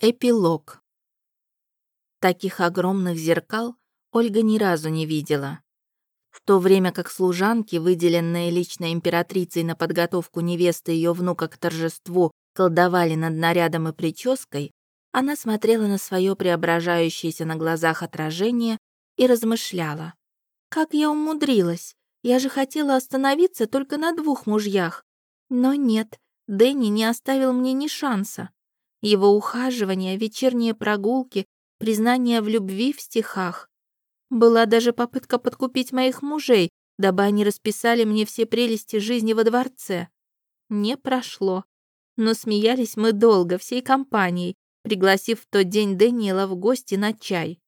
Эпилог. Таких огромных зеркал Ольга ни разу не видела. В то время как служанки, выделенные лично императрицей на подготовку невесты ее внука к торжеству, колдовали над нарядом и прической, она смотрела на свое преображающееся на глазах отражение и размышляла. «Как я умудрилась? Я же хотела остановиться только на двух мужьях. Но нет, Дэнни не оставил мне ни шанса. Его ухаживания, вечерние прогулки, признание в любви в стихах. Была даже попытка подкупить моих мужей, дабы они расписали мне все прелести жизни во дворце. Не прошло. Но смеялись мы долго, всей компанией, пригласив в тот день Дэниела в гости на чай.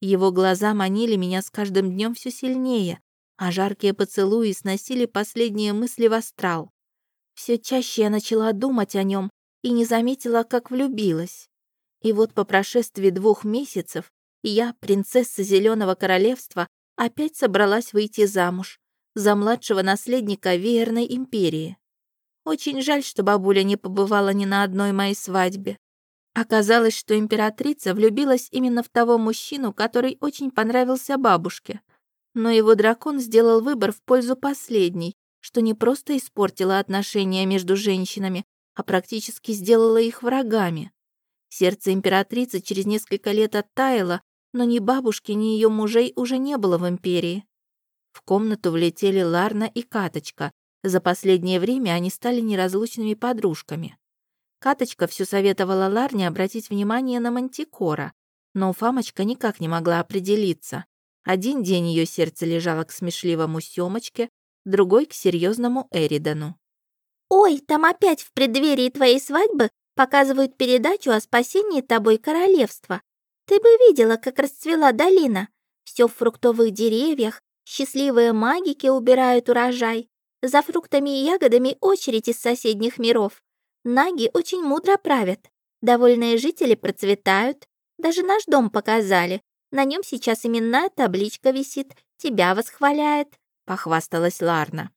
Его глаза манили меня с каждым днем все сильнее, а жаркие поцелуи сносили последние мысли в астрал. Все чаще я начала думать о нем, и не заметила, как влюбилась. И вот по прошествии двух месяцев я, принцесса Зеленого Королевства, опять собралась выйти замуж за младшего наследника Веерной империи. Очень жаль, что бабуля не побывала ни на одной моей свадьбе. Оказалось, что императрица влюбилась именно в того мужчину, который очень понравился бабушке. Но его дракон сделал выбор в пользу последней, что не просто испортило отношения между женщинами, а практически сделала их врагами. Сердце императрицы через несколько лет оттаяло, но ни бабушки, ни ее мужей уже не было в империи. В комнату влетели Ларна и Каточка. За последнее время они стали неразлучными подружками. Каточка все советовала Ларне обратить внимание на Мантикора, но Фамочка никак не могла определиться. Один день ее сердце лежало к смешливому Семочке, другой — к серьезному Эридану. «Ой, там опять в преддверии твоей свадьбы показывают передачу о спасении тобой королевства. Ты бы видела, как расцвела долина. Все в фруктовых деревьях, счастливые магики убирают урожай. За фруктами и ягодами очередь из соседних миров. Наги очень мудро правят. Довольные жители процветают. Даже наш дом показали. На нем сейчас именная табличка висит. Тебя восхваляет», — похвасталась Ларна.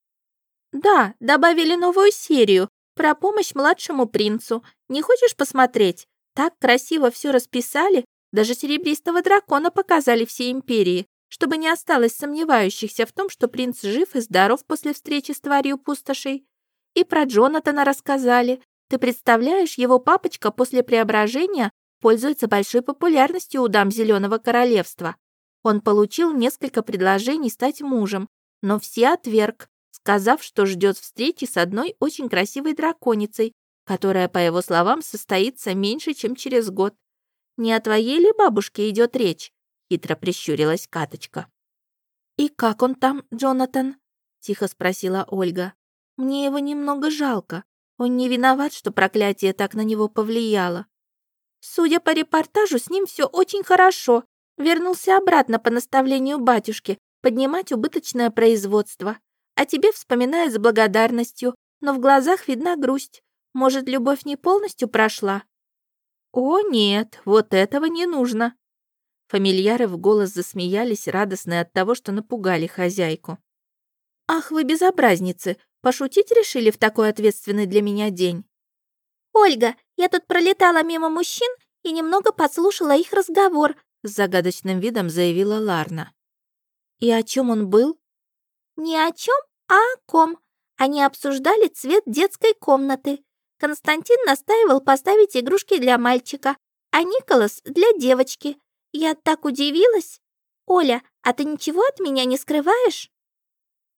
«Да, добавили новую серию про помощь младшему принцу. Не хочешь посмотреть? Так красиво все расписали, даже серебристого дракона показали всей империи, чтобы не осталось сомневающихся в том, что принц жив и здоров после встречи с тварью пустошей. И про Джонатана рассказали. Ты представляешь, его папочка после преображения пользуется большой популярностью у дам Зеленого Королевства. Он получил несколько предложений стать мужем, но все отверг, сказав, что ждет встречи с одной очень красивой драконицей, которая, по его словам, состоится меньше, чем через год. «Не о твоей ли бабушке идет речь?» — хитро прищурилась Каточка. «И как он там, Джонатан?» — тихо спросила Ольга. «Мне его немного жалко. Он не виноват, что проклятие так на него повлияло. Судя по репортажу, с ним все очень хорошо. Вернулся обратно по наставлению батюшки поднимать убыточное производство а тебе вспоминает с благодарностью, но в глазах видна грусть. Может, любовь не полностью прошла? О, нет, вот этого не нужно. Фамильяры в голос засмеялись, радостные от того, что напугали хозяйку. «Ах, вы безобразницы! Пошутить решили в такой ответственный для меня день?» «Ольга, я тут пролетала мимо мужчин и немного подслушала их разговор», с загадочным видом заявила Ларна. «И о чем он был?» «Ни о чем, а о ком. Они обсуждали цвет детской комнаты. Константин настаивал поставить игрушки для мальчика, а Николас — для девочки. Я так удивилась. Оля, а ты ничего от меня не скрываешь?»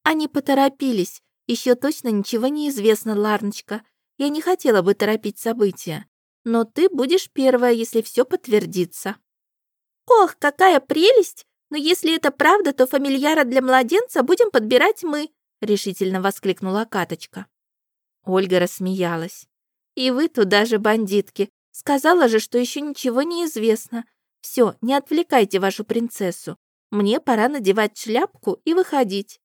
Они поторопились. Еще точно ничего не известно, Ларночка. Я не хотела бы торопить события. Но ты будешь первая, если все подтвердится. Ох, какая прелесть! Но если это правда, то фамильяра для младенца будем подбирать мы», — решительно воскликнула Каточка. Ольга рассмеялась. «И вы туда же, бандитки. Сказала же, что еще ничего не известно. Все, не отвлекайте вашу принцессу. Мне пора надевать шляпку и выходить.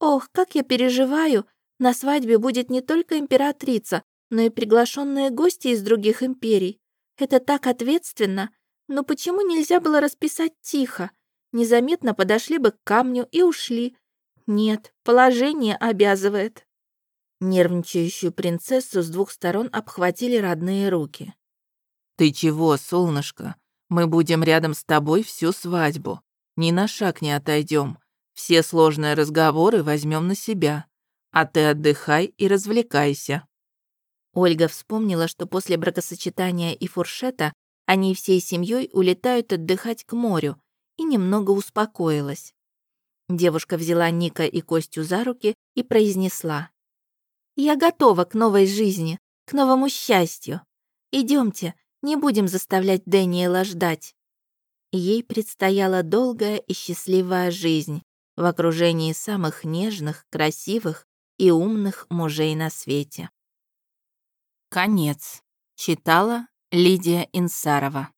Ох, как я переживаю. На свадьбе будет не только императрица, но и приглашенные гости из других империй. Это так ответственно. Но почему нельзя было расписать тихо? Незаметно подошли бы к камню и ушли. Нет, положение обязывает. Нервничающую принцессу с двух сторон обхватили родные руки. «Ты чего, солнышко? Мы будем рядом с тобой всю свадьбу. Ни на шаг не отойдем. Все сложные разговоры возьмем на себя. А ты отдыхай и развлекайся». Ольга вспомнила, что после бракосочетания и фуршета они всей семьей улетают отдыхать к морю, и немного успокоилась. Девушка взяла Ника и Костю за руки и произнесла. «Я готова к новой жизни, к новому счастью. Идемте, не будем заставлять Дэниела ждать». Ей предстояла долгая и счастливая жизнь в окружении самых нежных, красивых и умных мужей на свете. Конец. Читала Лидия Инсарова.